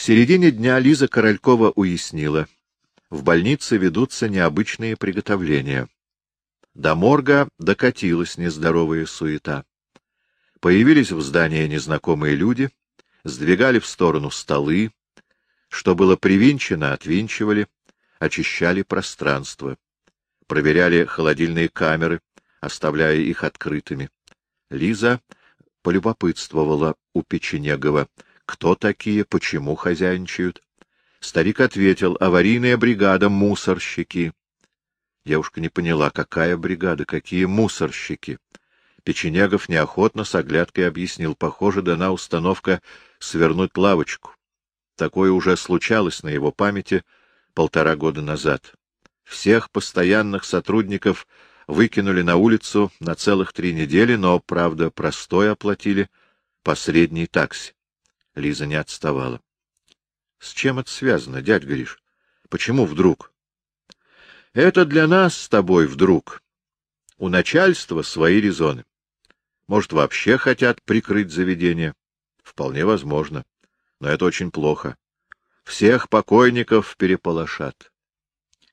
середине дня Лиза Королькова уяснила. В больнице ведутся необычные приготовления. До морга докатилась нездоровая суета. Появились в здании незнакомые люди, сдвигали в сторону столы, что было привинчено, отвинчивали, очищали пространство, проверяли холодильные камеры, оставляя их открытыми. Лиза полюбопытствовала у Печенегова, кто такие, почему хозяйничают. Старик ответил, аварийная бригада, мусорщики. Девушка не поняла, какая бригада, какие мусорщики. Печенегов неохотно с оглядкой объяснил, похоже, дана установка свернуть лавочку. Такое уже случалось на его памяти полтора года назад. Всех постоянных сотрудников выкинули на улицу на целых три недели, но, правда, простой оплатили по средней таксе. Лиза не отставала. — С чем это связано, дядь Гриш? Почему вдруг? — Это для нас с тобой вдруг. У начальства свои резоны. Может, вообще хотят прикрыть заведение? Вполне возможно. Но это очень плохо. Всех покойников переполошат.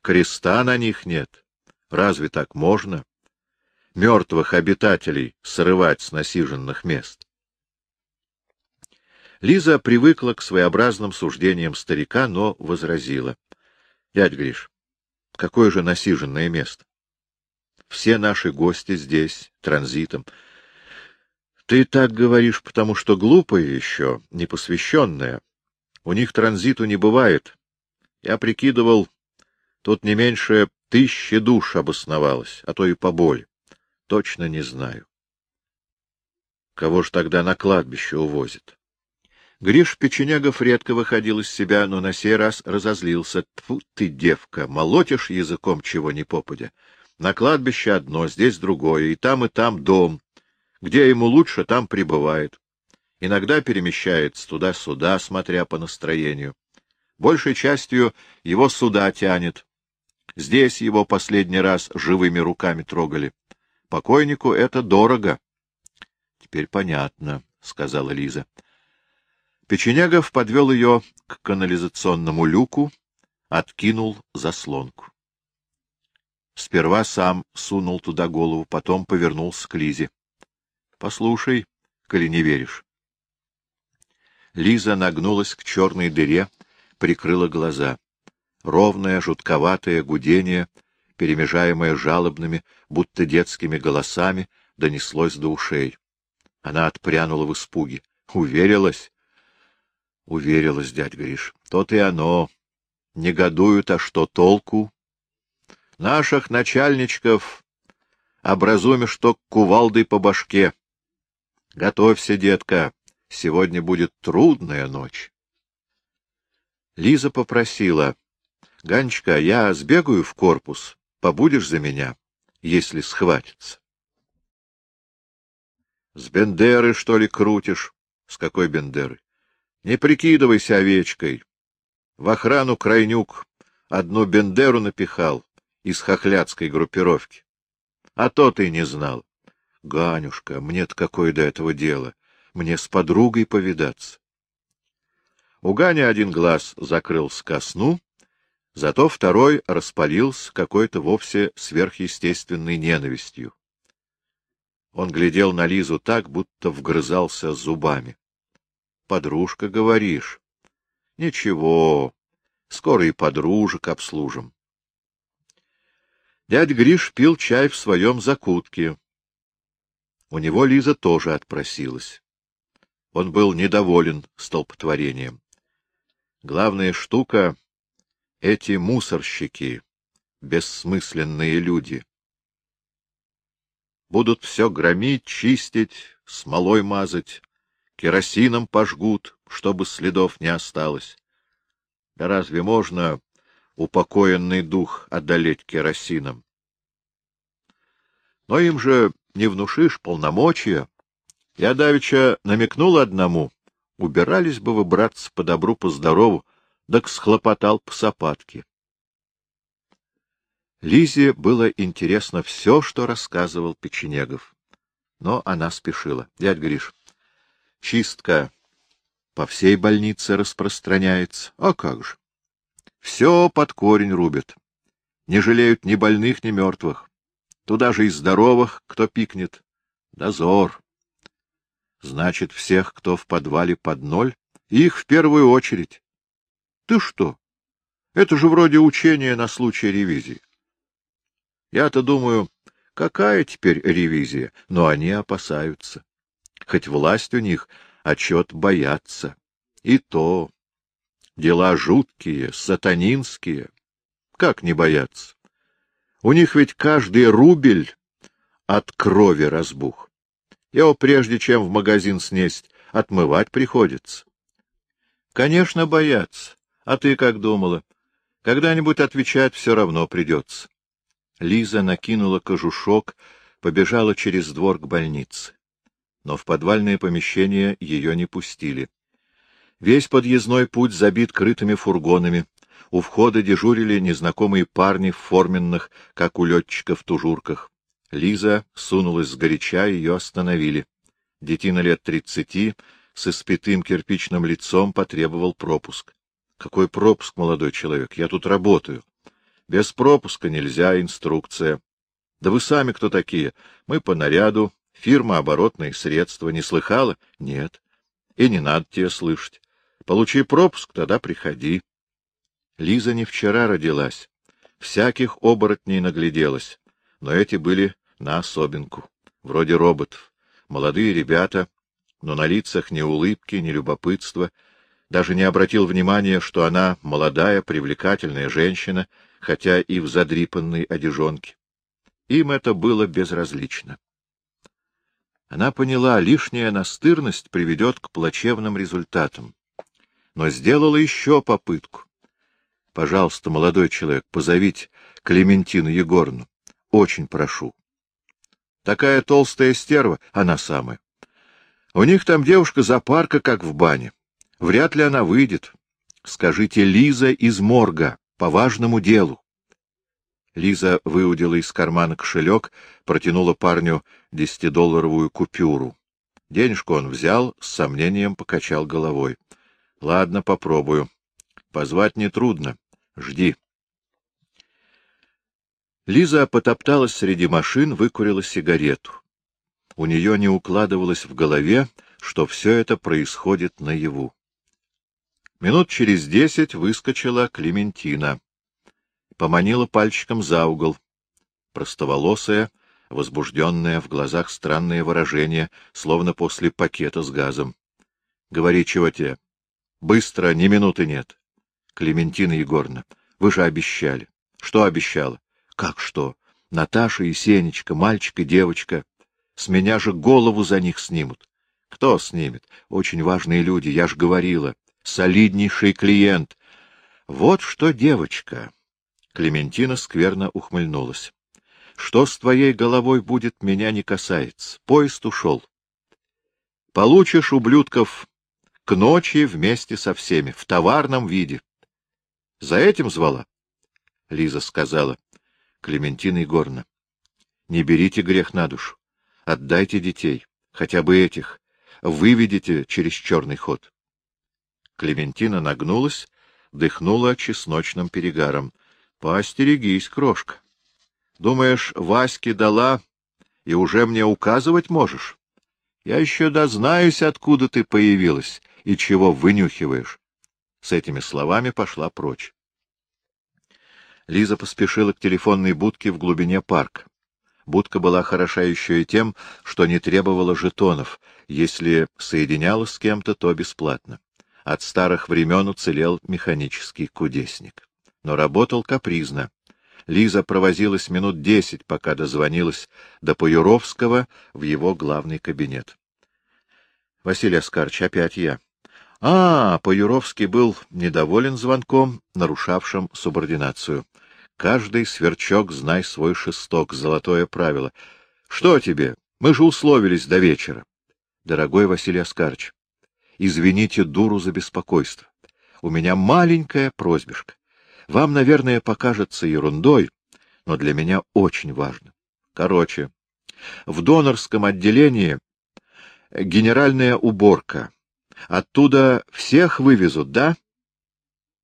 Креста на них нет. Разве так можно? Мертвых обитателей срывать с насиженных мест. Лиза привыкла к своеобразным суждениям старика, но возразила. — Дядь Гриш, какое же насиженное место? Все наши гости здесь, транзитом. Ты так говоришь, потому что глупая еще, непосвященная. У них транзиту не бывает. Я прикидывал, тут не меньше тысячи душ обосновалось, а то и поболь. Точно не знаю. Кого ж тогда на кладбище увозят? Гриш Печенегов редко выходил из себя, но на сей раз разозлился. Тьфу ты, девка, молотишь языком чего ни попадя. На кладбище одно, здесь другое, и там, и там дом. Где ему лучше, там пребывает. Иногда перемещается туда-сюда, смотря по настроению. Большей частью его сюда тянет. Здесь его последний раз живыми руками трогали. Покойнику это дорого. — Теперь понятно, — сказала Лиза. Печенегов подвел ее к канализационному люку, откинул заслонку. Сперва сам сунул туда голову, потом повернулся к Лизе. — Послушай, коли не веришь. Лиза нагнулась к черной дыре, прикрыла глаза. Ровное, жутковатое гудение, перемежаемое жалобными, будто детскими голосами, донеслось до ушей. Она отпрянула в испуге. Уверилась? Уверилась, дядь Гриш. То-то и оно. Негодуют, а что толку? Наших начальничков образумишь, что кувалдой по башке. Готовься, детка, Сегодня будет трудная ночь. Лиза попросила. — Ганечка, я сбегаю в корпус, побудешь за меня, если схватится. — С Бендеры, что ли, крутишь? — С какой Бендеры? — Не прикидывайся овечкой. В охрану Крайнюк одну Бендеру напихал из хохлядской группировки. А то ты не знал. Ганюшка, мне-то какое до этого дело? Мне с подругой повидаться. У Гани один глаз закрылся ко сну, зато второй распалился какой-то вовсе сверхъестественной ненавистью. Он глядел на Лизу так, будто вгрызался зубами. — Подружка, говоришь? — Ничего, скоро и подружек обслужим. Дядь Гриш пил чай в своем закутке. У него Лиза тоже отпросилась. Он был недоволен столпотворением. Главная штука — эти мусорщики, бессмысленные люди. Будут все громить, чистить, смолой мазать, керосином пожгут, чтобы следов не осталось. Да разве можно упокоенный дух одолеть керосином? Но им же не внушишь полномочия. Я давеча намекнул одному, убирались бы вы, братцы, по добру, по здорову, так схлопотал по сапатке. Лизе было интересно все, что рассказывал Печенегов. Но она спешила. — Дядь Гриш, чистка по всей больнице распространяется. А как же? Все под корень рубят. Не жалеют ни больных, ни мертвых. Туда же и здоровых, кто пикнет. Дозор. Значит, всех, кто в подвале под ноль, их в первую очередь. Ты что? Это же вроде учения на случай ревизии. Я-то думаю, какая теперь ревизия, но они опасаются. Хоть власть у них, отчет боятся. И то. Дела жуткие, сатанинские. Как не бояться? У них ведь каждый рубль от крови разбух. Его прежде чем в магазин снесть, отмывать приходится. Конечно, боятся. А ты как думала? Когда-нибудь отвечать все равно придется. Лиза накинула кожушок, побежала через двор к больнице. Но в подвальное помещение ее не пустили. Весь подъездной путь забит крытыми фургонами. У входа дежурили незнакомые парни в форменных, как у летчиков, тужурках. Лиза сунулась сгоряча, ее остановили. Детина лет тридцати с испятым кирпичным лицом потребовал пропуск. — Какой пропуск, молодой человек? Я тут работаю. Без пропуска нельзя, инструкция. Да вы сами кто такие? Мы по наряду, фирма оборотные средства. Не слыхала? Нет. И не надо тебе слышать. Получи пропуск, тогда приходи. Лиза не вчера родилась. Всяких оборотней нагляделась. Но эти были на особенку. Вроде роботов. Молодые ребята, но на лицах ни улыбки, ни любопытства. Даже не обратил внимания, что она молодая, привлекательная женщина, хотя и в задрипанной одежонке. Им это было безразлично. Она поняла, лишняя настырность приведет к плачевным результатам но сделала еще попытку. — Пожалуйста, молодой человек, позовите Клементину Егоровну. Очень прошу. Такая толстая стерва, она самая. У них там девушка запарка, как в бане. Вряд ли она выйдет. Скажите, Лиза из морга, по важному делу. Лиза выудила из кармана кошелек, протянула парню десятидолларовую купюру. Денежку он взял, с сомнением покачал головой. — Ладно, попробую. Позвать нетрудно. Жди. Лиза потопталась среди машин, выкурила сигарету. У нее не укладывалось в голове, что все это происходит наяву. Минут через десять выскочила Клементина. Поманила пальчиком за угол. Простоволосая, возбужденная, в глазах странное выражение, словно после пакета с газом. — Говори, чего тебе? Быстро, ни минуты нет. Клементина Егоровна, вы же обещали. Что обещала? Как что? Наташа и Сенечка, мальчик и девочка. С меня же голову за них снимут. Кто снимет? Очень важные люди, я ж говорила. Солиднейший клиент. Вот что, девочка. Клементина скверно ухмыльнулась. Что с твоей головой будет, меня не касается. Поезд ушел. Получишь, ублюдков, к ночи вместе со всеми, в товарном виде. — За этим звала? — Лиза сказала. — Клементина Егоровна, не берите грех на душу. Отдайте детей, хотя бы этих. Выведите через черный ход. Клементина нагнулась, дыхнула чесночным перегаром. — Поостерегись, крошка. Думаешь, Ваське дала, и уже мне указывать можешь? Я еще дознаюсь, откуда ты появилась и чего вынюхиваешь? С этими словами пошла прочь. Лиза поспешила к телефонной будке в глубине парка. Будка была хороша еще и тем, что не требовала жетонов. Если соединялась с кем-то, то бесплатно. От старых времен уцелел механический кудесник. Но работал капризно. Лиза провозилась минут десять, пока дозвонилась до Паюровского в его главный кабинет. — Василий Оскарович, опять я. А, Паюровский был недоволен звонком, нарушавшим субординацию. Каждый сверчок знай свой шесток, золотое правило. Что тебе? Мы же условились до вечера. Дорогой Василий Оскарович, извините дуру за беспокойство. У меня маленькая просьбишка. Вам, наверное, покажется ерундой, но для меня очень важно. Короче, в донорском отделении генеральная уборка — Оттуда всех вывезут, да?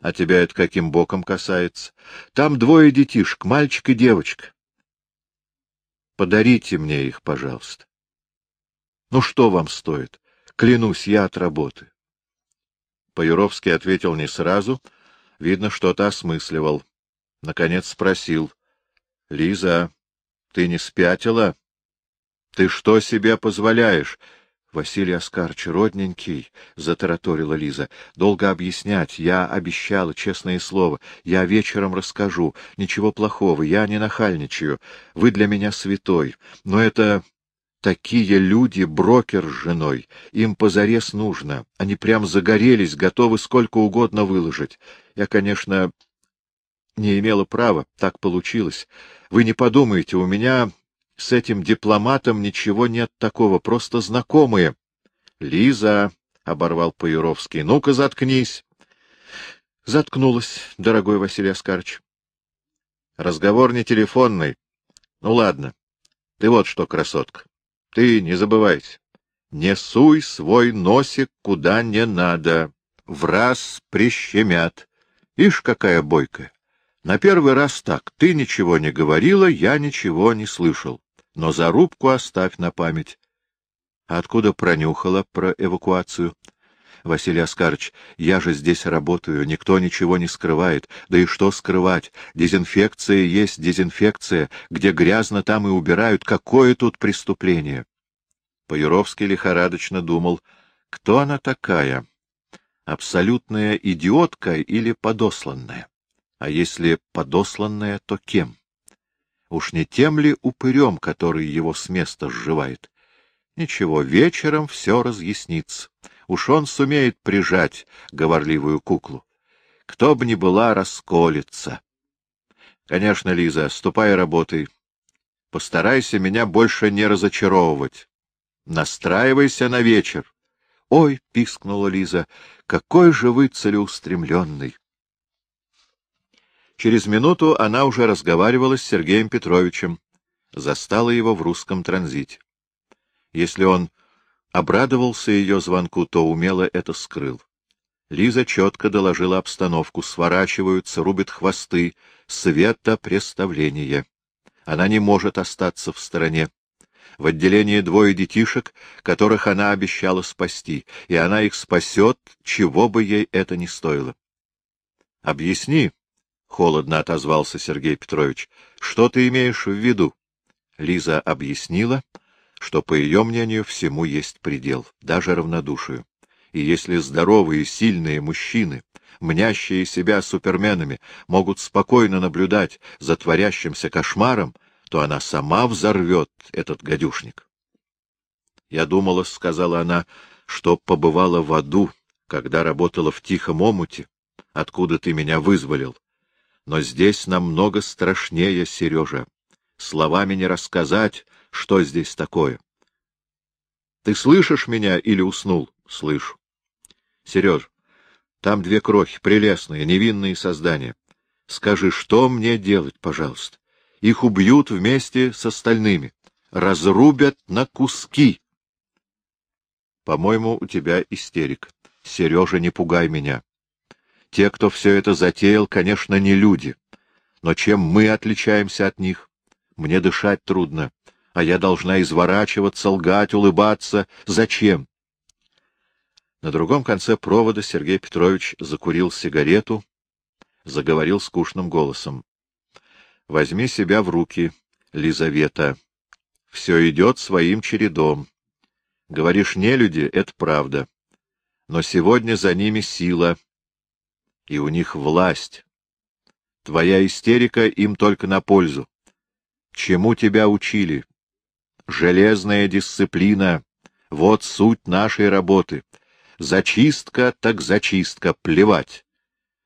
А тебя это каким боком касается? Там двое детишек, мальчик и девочка. Подарите мне их, пожалуйста. Ну что вам стоит? Клянусь, я отработаю. Паюровский ответил не сразу, видно, что-то осмысливал. Наконец спросил. — Лиза, ты не спятила? Ты что себе позволяешь? — Василий Оскарч, родненький, — затараторила Лиза. — Долго объяснять. Я обещала, честное слово. Я вечером расскажу. Ничего плохого. Я не нахальничаю. Вы для меня святой. Но это Такие люди, брокер с женой, им позарез нужно. Они прям загорелись, готовы сколько угодно выложить. Я, конечно, не имела права, так получилось. Вы не подумайте, у меня с этим дипломатом ничего нет такого, просто знакомые. — Лиза, — оборвал Паюровский, — ну-ка заткнись. Заткнулась, дорогой Василий Оскарович. Разговор не телефонный. Ну ладно. Ты вот что, красотка. Ты не забывайся. Не суй свой носик куда не надо. В раз прищемят. Ишь, какая бойкая. На первый раз так. Ты ничего не говорила, я ничего не слышал. Но зарубку оставь на память. Откуда пронюхала про эвакуацию? Василий Оскарович, я же здесь работаю, никто ничего не скрывает. Да и что скрывать? Дезинфекция есть дезинфекция. Где грязно, там и убирают. Какое тут преступление? Паюровский лихорадочно думал, кто она такая? Абсолютная идиотка или подосланная? А если подосланная, то кем? Уж не тем ли упырем, который его с места сживает? Ничего, вечером все разъяснится. Уж он сумеет прижать говорливую куклу. Кто бы ни была, расколется. Конечно, Лиза, ступай работай. Постарайся меня больше не разочаровывать. Настраивайся на вечер. — Ой, — пискнула Лиза, — какой же вы целеустремленный! Через минуту она уже разговаривала с Сергеем Петровичем, застала его в русском транзите. Если он обрадовался ее звонку, то умело это скрыл. Лиза четко доложила обстановку, сворачиваются, рубят хвосты, светопреставление. Она не может остаться в стороне. В отделении двое детишек, которых она обещала спасти, и она их спасет, чего бы ей это ни стоило. — Объясни, — холодно отозвался Сергей Петрович, — что ты имеешь в виду? Лиза объяснила, что, по ее мнению, всему есть предел, даже равнодушию. И если здоровые, сильные мужчины, мнящие себя суперменами, могут спокойно наблюдать за творящимся кошмаром, то она сама взорвет этот гадюшник. — Я думала, — сказала она, — что побывала в аду, когда работала в тихом омуте, откуда ты меня вызволил. Но здесь намного страшнее, Сережа. Словами не рассказать, что здесь такое. Ты слышишь меня или уснул? Слышу. Сереж, там две крохи, прелестные, невинные создания. Скажи, что мне делать, пожалуйста? Их убьют вместе с остальными, разрубят на куски. По-моему, у тебя истерик. Сережа, не пугай меня. Те, кто все это затеял, конечно, не люди. Но чем мы отличаемся от них? Мне дышать трудно а я должна изворачиваться, лгать, улыбаться. Зачем? На другом конце провода Сергей Петрович закурил сигарету, заговорил скучным голосом. — Возьми себя в руки, Лизавета. Все идет своим чередом. Говоришь, не люди, это правда. Но сегодня за ними сила, и у них власть. Твоя истерика им только на пользу. Чему тебя учили? Железная дисциплина — вот суть нашей работы. Зачистка так зачистка, плевать.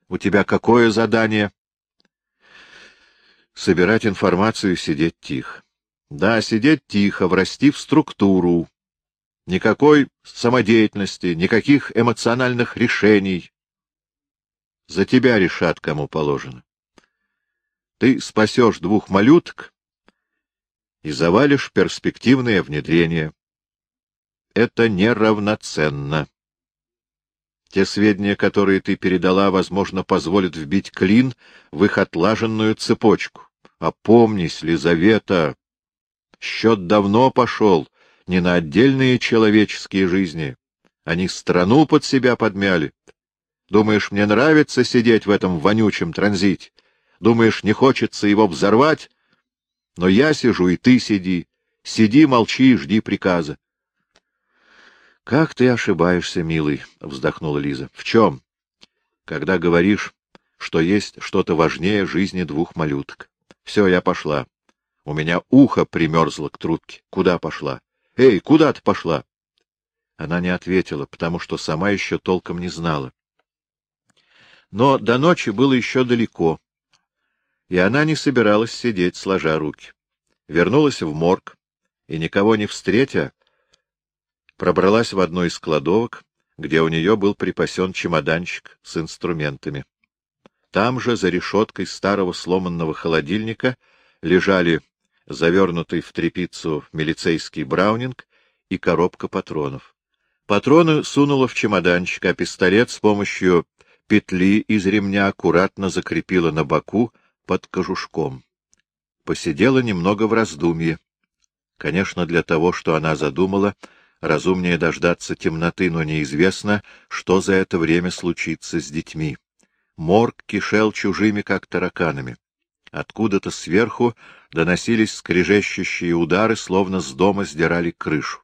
У тебя какое задание? Собирать информацию сидеть тихо. Да, сидеть тихо, врасти в структуру. Никакой самодеятельности, никаких эмоциональных решений. За тебя решат, кому положено. Ты спасешь двух малюток, и завалишь перспективное внедрение. Это неравноценно. Те сведения, которые ты передала, возможно, позволят вбить клин в их отлаженную цепочку. Опомнись, Лизавета, счет давно пошел не на отдельные человеческие жизни. Они страну под себя подмяли. Думаешь, мне нравится сидеть в этом вонючем транзите? Думаешь, не хочется его взорвать? Но я сижу, и ты сиди. Сиди, молчи и жди приказа. — Как ты ошибаешься, милый, — вздохнула Лиза. — В чем? — Когда говоришь, что есть что-то важнее жизни двух малюток. Все, я пошла. У меня ухо примерзло к трубке. Куда пошла? Эй, куда ты пошла? Она не ответила, потому что сама еще толком не знала. Но до ночи было еще далеко, и она не собиралась сидеть, сложа руки. Вернулась в морг, и, никого не встретя, пробралась в одну из кладовок, где у нее был припасен чемоданчик с инструментами. Там же, за решеткой старого сломанного холодильника, лежали завернутый в тряпицу милицейский браунинг и коробка патронов. Патроны сунула в чемоданчик, а пистолет с помощью петли из ремня аккуратно закрепила на боку под кожушком. Посидела немного в раздумье. Конечно, для того, что она задумала, разумнее дождаться темноты, но неизвестно, что за это время случится с детьми. Морг кишел чужими, как тараканами. Откуда-то сверху доносились скрежещущие удары, словно с дома сдирали крышу.